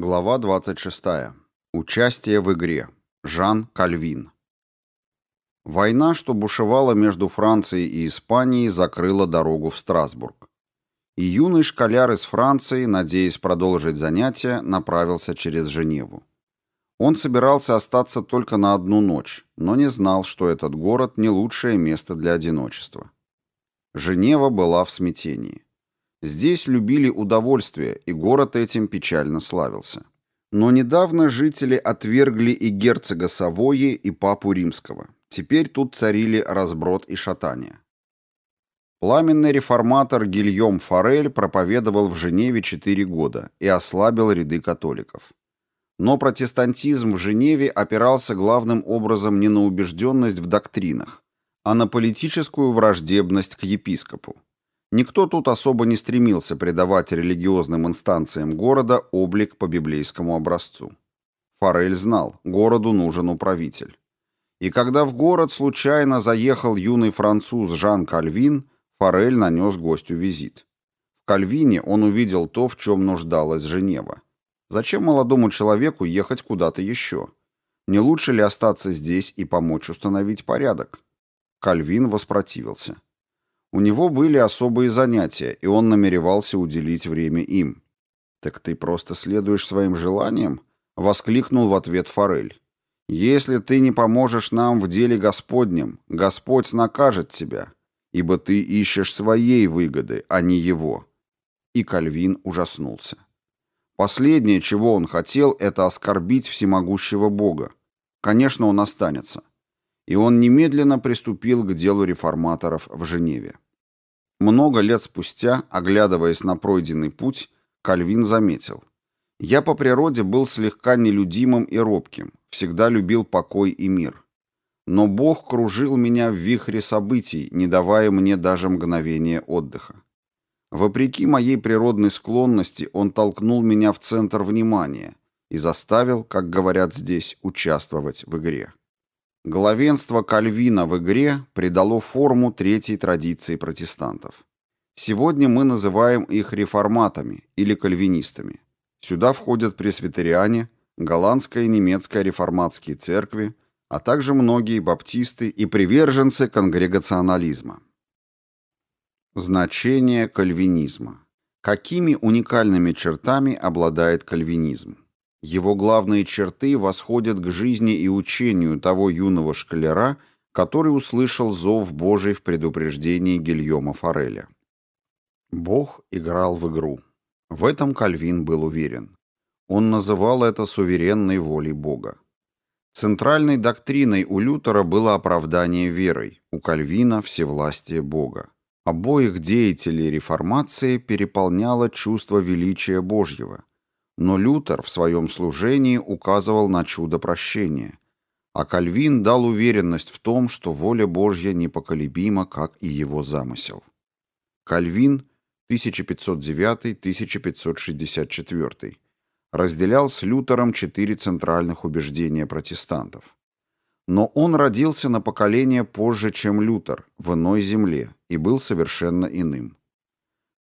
Глава 26. Участие в игре. Жан Кальвин. Война, что бушевала между Францией и Испанией, закрыла дорогу в Страсбург. И юный школяр из Франции, надеясь продолжить занятия, направился через Женеву. Он собирался остаться только на одну ночь, но не знал, что этот город не лучшее место для одиночества. Женева была в смятении. Здесь любили удовольствие, и город этим печально славился. Но недавно жители отвергли и герцога Савойи, и папу римского. Теперь тут царили разброд и шатание. Пламенный реформатор Гильем Форель проповедовал в Женеве четыре года и ослабил ряды католиков. Но протестантизм в Женеве опирался главным образом не на убежденность в доктринах, а на политическую враждебность к епископу. Никто тут особо не стремился придавать религиозным инстанциям города облик по библейскому образцу. Форель знал, городу нужен управитель. И когда в город случайно заехал юный француз Жан Кальвин, Форель нанес гостю визит. В Кальвине он увидел то, в чем нуждалась Женева. Зачем молодому человеку ехать куда-то еще? Не лучше ли остаться здесь и помочь установить порядок? Кальвин воспротивился. У него были особые занятия, и он намеревался уделить время им. «Так ты просто следуешь своим желаниям?» — воскликнул в ответ Форель. «Если ты не поможешь нам в деле Господнем, Господь накажет тебя, ибо ты ищешь своей выгоды, а не его». И Кальвин ужаснулся. Последнее, чего он хотел, это оскорбить всемогущего Бога. Конечно, он останется и он немедленно приступил к делу реформаторов в Женеве. Много лет спустя, оглядываясь на пройденный путь, Кальвин заметил. «Я по природе был слегка нелюдимым и робким, всегда любил покой и мир. Но Бог кружил меня в вихре событий, не давая мне даже мгновения отдыха. Вопреки моей природной склонности, Он толкнул меня в центр внимания и заставил, как говорят здесь, участвовать в игре. Главенство Кальвина в игре придало форму третьей традиции протестантов. Сегодня мы называем их реформатами или кальвинистами. Сюда входят пресвитериане, голландская и немецкая реформатские церкви, а также многие баптисты и приверженцы конгрегационализма. Значение кальвинизма. Какими уникальными чертами обладает кальвинизм? Его главные черты восходят к жизни и учению того юного школяра, который услышал зов Божий в предупреждении Гильома Фореля. Бог играл в игру. В этом Кальвин был уверен. Он называл это суверенной волей Бога. Центральной доктриной у Лютера было оправдание верой, у Кальвина – всевластие Бога. Обоих деятелей реформации переполняло чувство величия Божьего, но Лютер в своем служении указывал на чудо прощения, а Кальвин дал уверенность в том, что воля Божья непоколебима, как и его замысел. Кальвин 1509-1564 разделял с Лютером четыре центральных убеждения протестантов. Но он родился на поколение позже, чем Лютер, в иной земле, и был совершенно иным.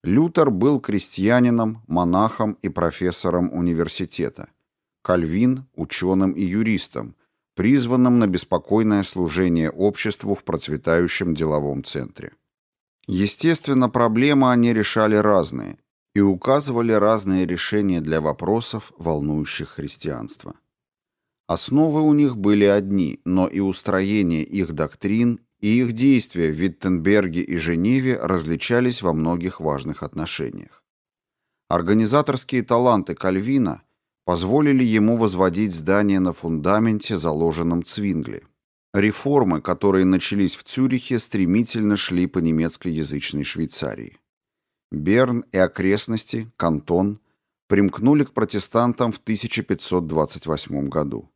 Лютер был крестьянином, монахом и профессором университета. Кальвин – ученым и юристом, призванным на беспокойное служение обществу в процветающем деловом центре. Естественно, проблемы они решали разные и указывали разные решения для вопросов, волнующих христианство. Основы у них были одни, но и устроение их доктрин и их действия в Виттенберге и Женеве различались во многих важных отношениях. Организаторские таланты Кальвина позволили ему возводить здание на фундаменте, заложенном Цвингли. Реформы, которые начались в Цюрихе, стремительно шли по немецкоязычной Швейцарии. Берн и окрестности, кантон, примкнули к протестантам в 1528 году.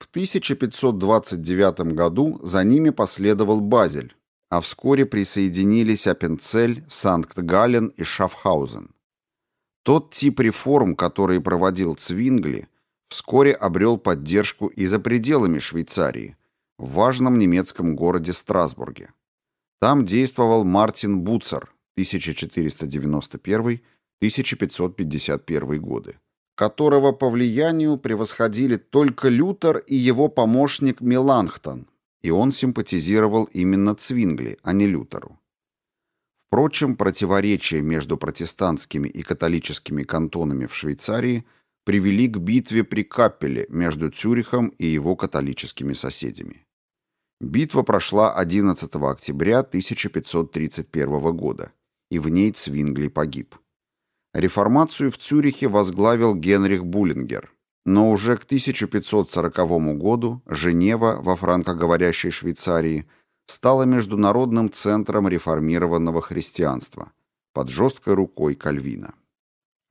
В 1529 году за ними последовал Базель, а вскоре присоединились Аппенцель, Санкт-Галлен и Шафхаузен. Тот тип реформ, который проводил Цвингли, вскоре обрел поддержку и за пределами Швейцарии, в важном немецком городе Страсбурге. Там действовал Мартин Буцер 1491-1551 годы. Которого по влиянию превосходили только Лютер и его помощник Меланхтон, и он симпатизировал именно Цвингли, а не Лютеру. Впрочем, противоречия между протестантскими и католическими кантонами в Швейцарии привели к битве при Каппеле между Цюрихом и его католическими соседями. Битва прошла 11 октября 1531 года, и в ней Цвингли погиб. Реформацию в Цюрихе возглавил Генрих Буллингер, но уже к 1540 году Женева во франкоговорящей Швейцарии стала международным центром реформированного христианства под жесткой рукой Кальвина.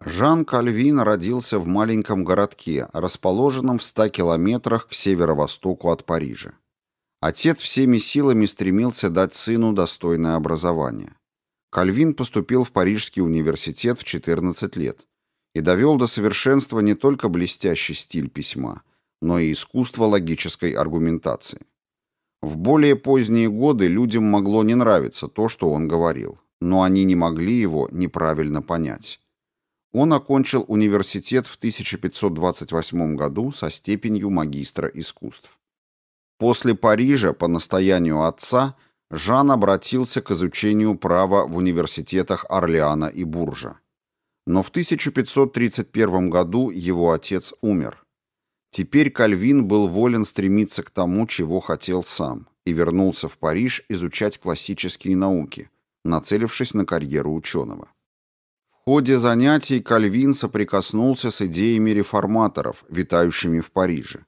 Жан Кальвин родился в маленьком городке, расположенном в 100 километрах к северо-востоку от Парижа. Отец всеми силами стремился дать сыну достойное образование. Кальвин поступил в Парижский университет в 14 лет и довел до совершенства не только блестящий стиль письма, но и искусство логической аргументации. В более поздние годы людям могло не нравиться то, что он говорил, но они не могли его неправильно понять. Он окончил университет в 1528 году со степенью магистра искусств. После Парижа, по настоянию отца, Жан обратился к изучению права в университетах Орлеана и Буржа. Но в 1531 году его отец умер. Теперь Кальвин был волен стремиться к тому, чего хотел сам, и вернулся в Париж изучать классические науки, нацелившись на карьеру ученого. В ходе занятий Кальвин соприкоснулся с идеями реформаторов, витающими в Париже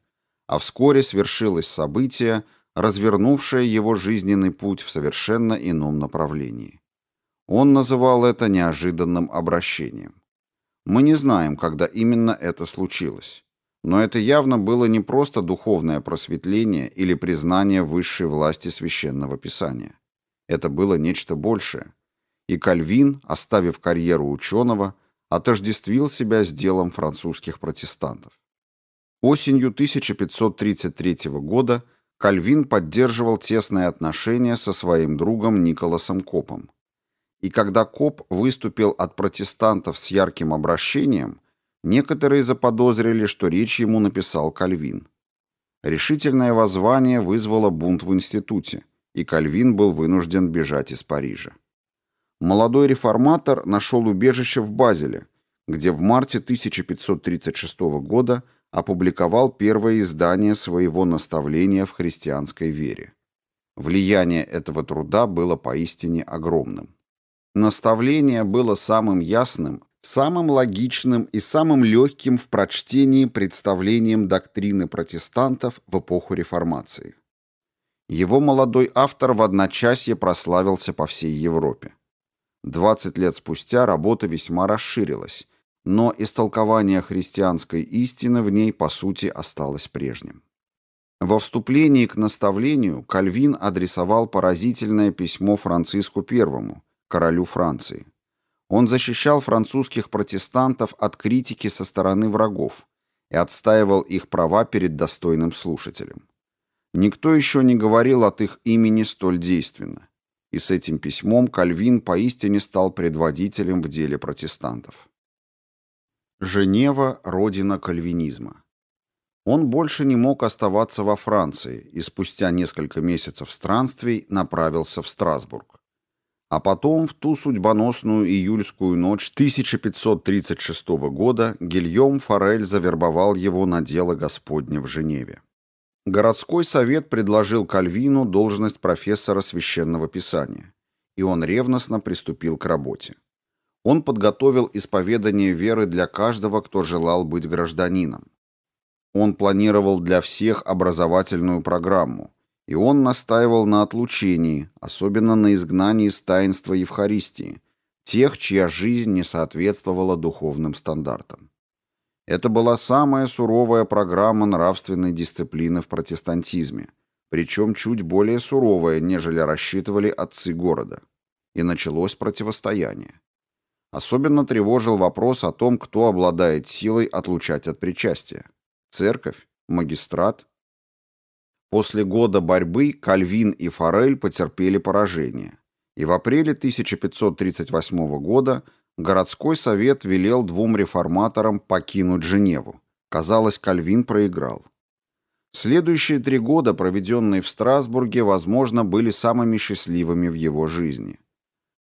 а вскоре свершилось событие, развернувшее его жизненный путь в совершенно ином направлении. Он называл это неожиданным обращением. Мы не знаем, когда именно это случилось. Но это явно было не просто духовное просветление или признание высшей власти священного писания. Это было нечто большее. И Кальвин, оставив карьеру ученого, отождествил себя с делом французских протестантов. Осенью 1533 года Кальвин поддерживал тесные отношения со своим другом Николасом Копом. И когда Коп выступил от протестантов с ярким обращением, некоторые заподозрили, что речь ему написал Кальвин. Решительное воззвание вызвало бунт в институте, и Кальвин был вынужден бежать из Парижа. Молодой реформатор нашел убежище в Базеле, где в марте 1536 года опубликовал первое издание своего наставления в христианской вере. Влияние этого труда было поистине огромным. Наставление было самым ясным, самым логичным и самым легким в прочтении представлением доктрины протестантов в эпоху Реформации. Его молодой автор в одночасье прославился по всей Европе. 20 лет спустя работа весьма расширилась, но истолкование христианской истины в ней по сути осталось прежним. Во вступлении к наставлению Кальвин адресовал поразительное письмо Франциску I, королю Франции. Он защищал французских протестантов от критики со стороны врагов и отстаивал их права перед достойным слушателем. Никто еще не говорил от их имени столь действенно, и с этим письмом Кальвин поистине стал предводителем в деле протестантов. Женева – родина кальвинизма. Он больше не мог оставаться во Франции и спустя несколько месяцев странствий направился в Страсбург. А потом, в ту судьбоносную июльскую ночь 1536 года, Гильем Форель завербовал его на дело Господне в Женеве. Городской совет предложил Кальвину должность профессора священного писания, и он ревностно приступил к работе. Он подготовил исповедание веры для каждого, кто желал быть гражданином. Он планировал для всех образовательную программу, и он настаивал на отлучении, особенно на изгнании из таинства Евхаристии, тех, чья жизнь не соответствовала духовным стандартам. Это была самая суровая программа нравственной дисциплины в протестантизме, причем чуть более суровая, нежели рассчитывали отцы города. И началось противостояние. Особенно тревожил вопрос о том, кто обладает силой отлучать от причастия. Церковь? Магистрат? После года борьбы Кальвин и Форель потерпели поражение, и в апреле 1538 года городской совет велел двум реформаторам покинуть Женеву. Казалось, Кальвин проиграл. Следующие три года, проведенные в Страсбурге, возможно, были самыми счастливыми в его жизни.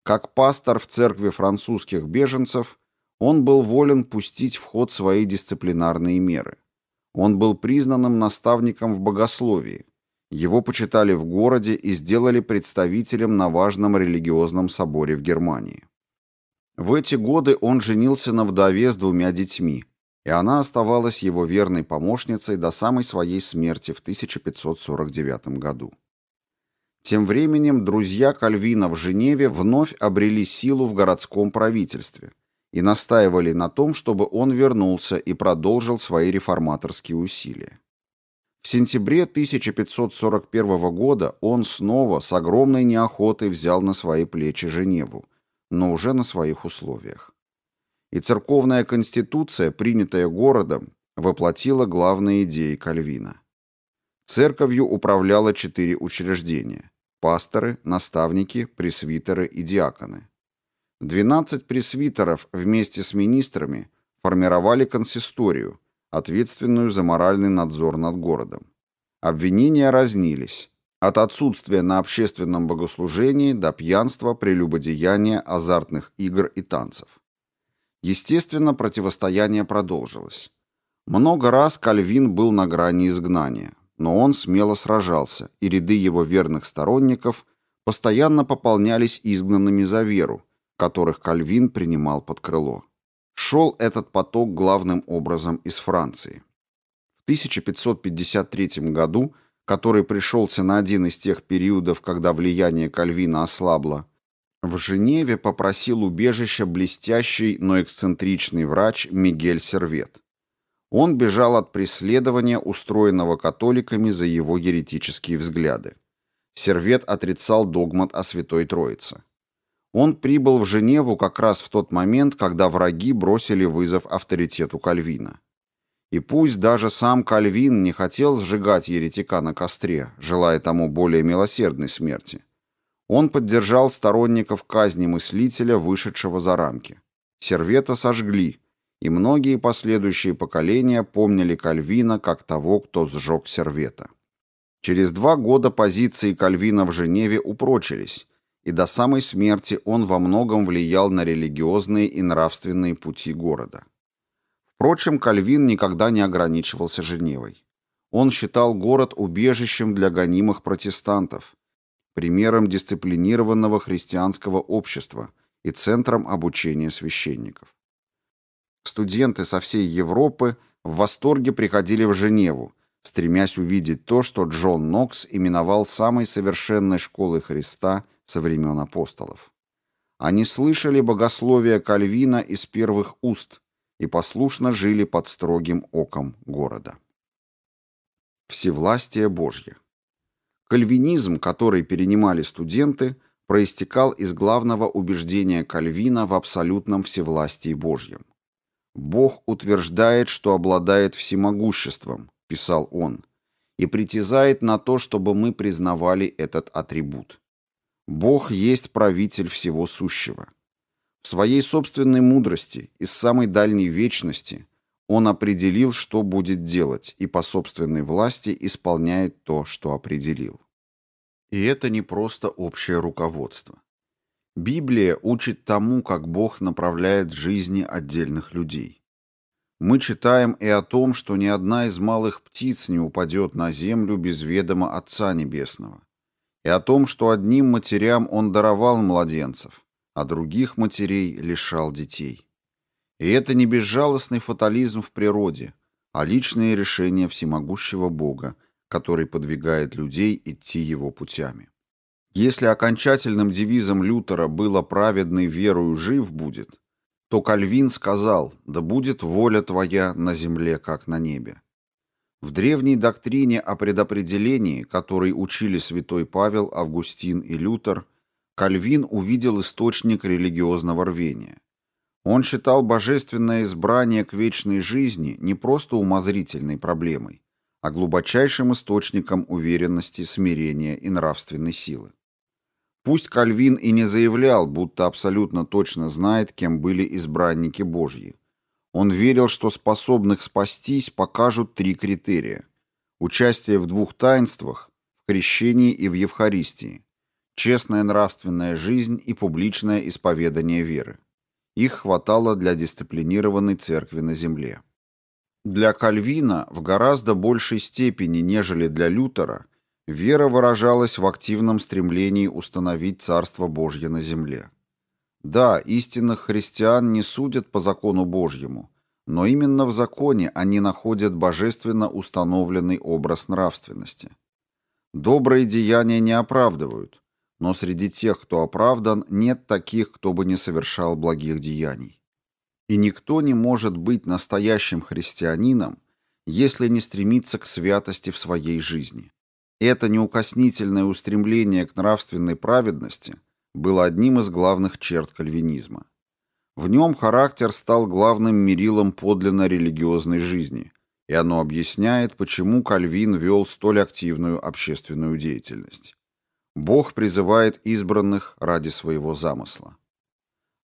Как пастор в церкви французских беженцев, он был волен пустить в ход свои дисциплинарные меры. Он был признанным наставником в богословии. Его почитали в городе и сделали представителем на важном религиозном соборе в Германии. В эти годы он женился на вдове с двумя детьми, и она оставалась его верной помощницей до самой своей смерти в 1549 году. Тем временем друзья Кальвина в Женеве вновь обрели силу в городском правительстве и настаивали на том, чтобы он вернулся и продолжил свои реформаторские усилия. В сентябре 1541 года он снова с огромной неохотой взял на свои плечи Женеву, но уже на своих условиях и церковная конституция, принятая городом, воплотила главные идеи Кальвина. Церковью управляло четыре учреждения – пасторы, наставники, пресвитеры и диаконы. Двенадцать пресвитеров вместе с министрами формировали консисторию, ответственную за моральный надзор над городом. Обвинения разнились – от отсутствия на общественном богослужении до пьянства, прелюбодеяния, азартных игр и танцев. Естественно, противостояние продолжилось. Много раз Кальвин был на грани изгнания, но он смело сражался, и ряды его верных сторонников постоянно пополнялись изгнанными за веру, которых Кальвин принимал под крыло. Шел этот поток главным образом из Франции. В 1553 году, который пришелся на один из тех периодов, когда влияние Кальвина ослабло, в Женеве попросил убежища блестящий, но эксцентричный врач Мигель Сервет. Он бежал от преследования, устроенного католиками за его еретические взгляды. Сервет отрицал догмат о Святой Троице. Он прибыл в Женеву как раз в тот момент, когда враги бросили вызов авторитету Кальвина. И пусть даже сам Кальвин не хотел сжигать еретика на костре, желая тому более милосердной смерти, он поддержал сторонников казни мыслителя, вышедшего за рамки. Сервета сожгли, и многие последующие поколения помнили Кальвина как того, кто сжег Сервета. Через два года позиции Кальвина в Женеве упрочились, и до самой смерти он во многом влиял на религиозные и нравственные пути города. Впрочем, Кальвин никогда не ограничивался Женевой. Он считал город убежищем для гонимых протестантов, примером дисциплинированного христианского общества и центром обучения священников. Студенты со всей Европы в восторге приходили в Женеву, стремясь увидеть то, что Джон Нокс именовал самой совершенной школой Христа со времен апостолов. Они слышали богословие Кальвина из первых уст и послушно жили под строгим оком города. Всевластие Божье Кальвинизм, который перенимали студенты, проистекал из главного убеждения Кальвина в абсолютном всевластии Божьем. «Бог утверждает, что обладает всемогуществом», – писал он, – «и притязает на то, чтобы мы признавали этот атрибут. Бог есть правитель всего сущего. В своей собственной мудрости, из самой дальней вечности, он определил, что будет делать, и по собственной власти исполняет то, что определил. И это не просто общее руководство. Библия учит тому, как Бог направляет жизни отдельных людей. Мы читаем и о том, что ни одна из малых птиц не упадет на землю без ведома Отца Небесного, и о том, что одним матерям Он даровал младенцев, а других матерей лишал детей. И это не безжалостный фатализм в природе, а личные решения всемогущего Бога, который подвигает людей идти его путями. Если окончательным девизом Лютера было «праведный верою жив будет», то Кальвин сказал «да будет воля твоя на земле, как на небе». В древней доктрине о предопределении, которой учили святой Павел, Августин и Лютер, Кальвин увидел источник религиозного рвения. Он считал божественное избрание к вечной жизни не просто умозрительной проблемой, а глубочайшим источником уверенности, смирения и нравственной силы. Пусть Кальвин и не заявлял, будто абсолютно точно знает, кем были избранники Божьи. Он верил, что способных спастись покажут три критерия. Участие в двух таинствах, в крещении и в Евхаристии, честная нравственная жизнь и публичное исповедание веры. Их хватало для дисциплинированной церкви на земле. Для Кальвина в гораздо большей степени, нежели для Лютера, вера выражалась в активном стремлении установить Царство Божье на земле. Да, истинных христиан не судят по закону Божьему, но именно в законе они находят божественно установленный образ нравственности. Добрые деяния не оправдывают, но среди тех, кто оправдан, нет таких, кто бы не совершал благих деяний. И никто не может быть настоящим христианином, если не стремится к святости в своей жизни. Это неукоснительное устремление к нравственной праведности – было одним из главных черт кальвинизма. В нем характер стал главным мерилом подлинно религиозной жизни, и оно объясняет, почему Кальвин вел столь активную общественную деятельность. Бог призывает избранных ради своего замысла.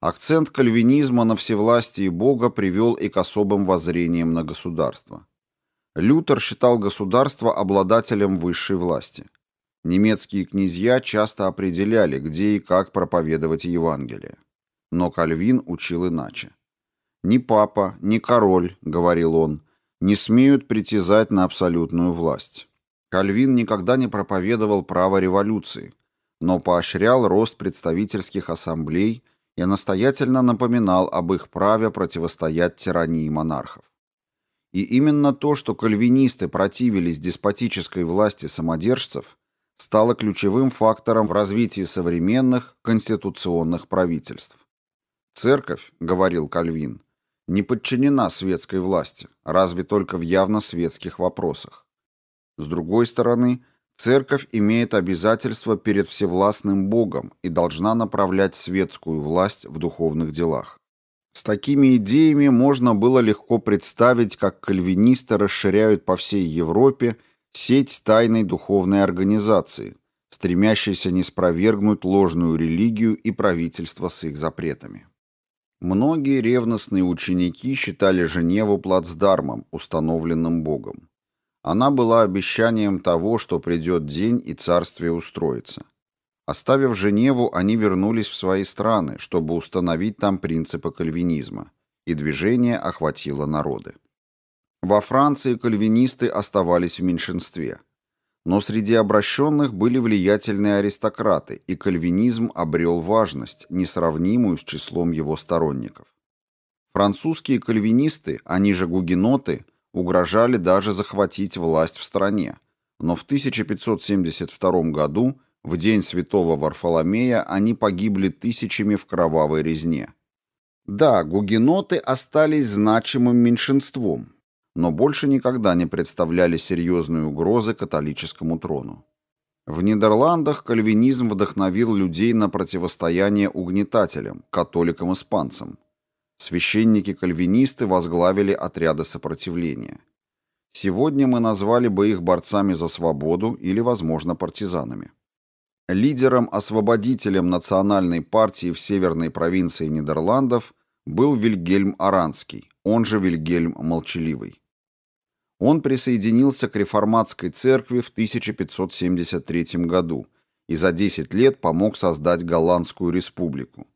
Акцент кальвинизма на всевластии Бога привел и к особым воззрениям на государство. Лютер считал государство обладателем высшей власти – Немецкие князья часто определяли, где и как проповедовать Евангелие. Но Кальвин учил иначе. «Ни папа, ни король, — говорил он, — не смеют притязать на абсолютную власть». Кальвин никогда не проповедовал право революции, но поощрял рост представительских ассамблей и настоятельно напоминал об их праве противостоять тирании монархов. И именно то, что кальвинисты противились деспотической власти самодержцев, стало ключевым фактором в развитии современных конституционных правительств. «Церковь, — говорил Кальвин, — не подчинена светской власти, разве только в явно светских вопросах. С другой стороны, церковь имеет обязательство перед всевластным Богом и должна направлять светскую власть в духовных делах. С такими идеями можно было легко представить, как кальвинисты расширяют по всей Европе сеть тайной духовной организации, стремящейся не спровергнуть ложную религию и правительство с их запретами. Многие ревностные ученики считали Женеву плацдармом, установленным Богом. Она была обещанием того, что придет день и царствие устроится. Оставив Женеву, они вернулись в свои страны, чтобы установить там принципы кальвинизма, и движение охватило народы. Во Франции кальвинисты оставались в меньшинстве. Но среди обращенных были влиятельные аристократы, и кальвинизм обрел важность, несравнимую с числом его сторонников. Французские кальвинисты, они же гугеноты, угрожали даже захватить власть в стране, но в 1572 году, в день святого Варфоломея, они погибли тысячами в кровавой резне. Да, гугеноты остались значимым меньшинством, но больше никогда не представляли серьезной угрозы католическому трону. В Нидерландах кальвинизм вдохновил людей на противостояние угнетателям, католикам-испанцам. Священники-кальвинисты возглавили отряды сопротивления. Сегодня мы назвали бы их борцами за свободу или, возможно, партизанами. Лидером-освободителем национальной партии в северной провинции Нидерландов был Вильгельм Аранский, он же Вильгельм Молчаливый. Он присоединился к реформатской церкви в 1573 году и за 10 лет помог создать Голландскую республику.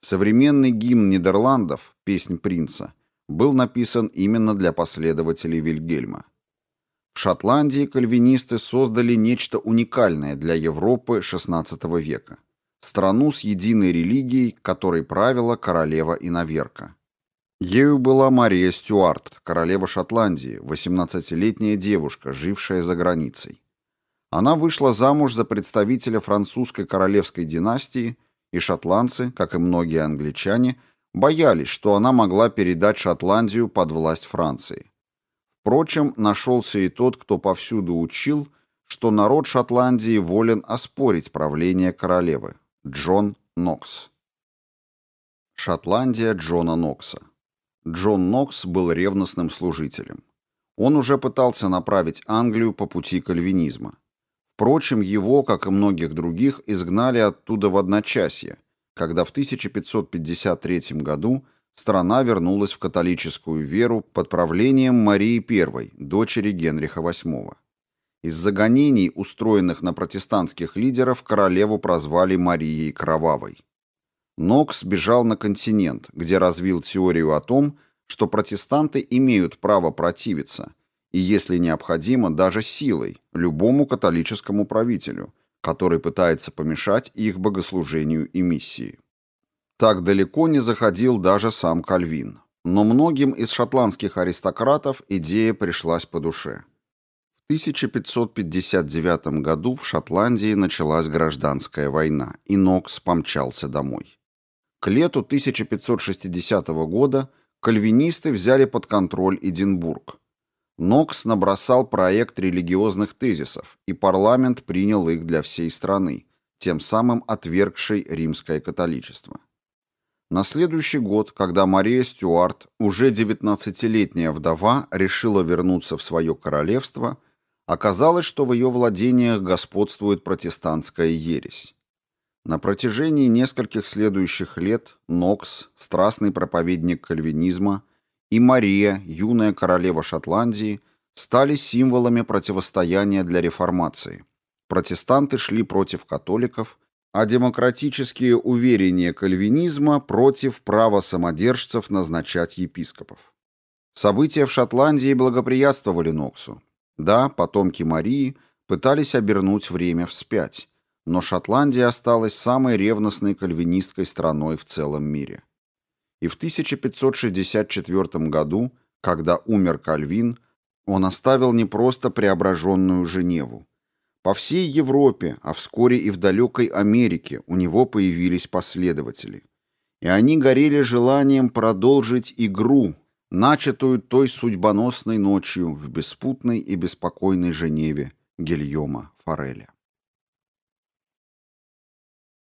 Современный гимн Нидерландов, песнь принца, был написан именно для последователей Вильгельма. В Шотландии кальвинисты создали нечто уникальное для Европы XVI века – страну с единой религией, которой правила королева Иноверка. Ею была Мария Стюарт, королева Шотландии, 18-летняя девушка, жившая за границей. Она вышла замуж за представителя французской королевской династии, и шотландцы, как и многие англичане, боялись, что она могла передать Шотландию под власть Франции. Впрочем, нашелся и тот, кто повсюду учил, что народ Шотландии волен оспорить правление королевы – Джон Нокс. Шотландия Джона Нокса Джон Нокс был ревностным служителем. Он уже пытался направить Англию по пути кальвинизма. Впрочем, его, как и многих других, изгнали оттуда в одночасье, когда в 1553 году страна вернулась в католическую веру под правлением Марии I, дочери Генриха VIII. Из-за гонений, устроенных на протестантских лидеров, королеву прозвали Марией Кровавой. Нокс бежал на континент, где развил теорию о том, что протестанты имеют право противиться, и, если необходимо, даже силой, любому католическому правителю, который пытается помешать их богослужению и миссии. Так далеко не заходил даже сам Кальвин, но многим из шотландских аристократов идея пришлась по душе. В 1559 году в Шотландии началась гражданская война, и Нокс помчался домой. К лету 1560 года кальвинисты взяли под контроль Эдинбург. Нокс набросал проект религиозных тезисов, и парламент принял их для всей страны, тем самым отвергший римское католичество. На следующий год, когда Мария Стюарт, уже 19-летняя вдова, решила вернуться в свое королевство, оказалось, что в ее владениях господствует протестантская ересь. На протяжении нескольких следующих лет Нокс, страстный проповедник кальвинизма, и Мария, юная королева Шотландии, стали символами противостояния для реформации. Протестанты шли против католиков, а демократические уверения кальвинизма против права самодержцев назначать епископов. События в Шотландии благоприятствовали Ноксу. Да, потомки Марии пытались обернуть время вспять, но Шотландия осталась самой ревностной кальвинистской страной в целом мире. И в 1564 году, когда умер Кальвин, он оставил не просто преображенную Женеву. По всей Европе, а вскоре и в далекой Америке у него появились последователи. И они горели желанием продолжить игру, начатую той судьбоносной ночью в беспутной и беспокойной Женеве Гильома Фореля.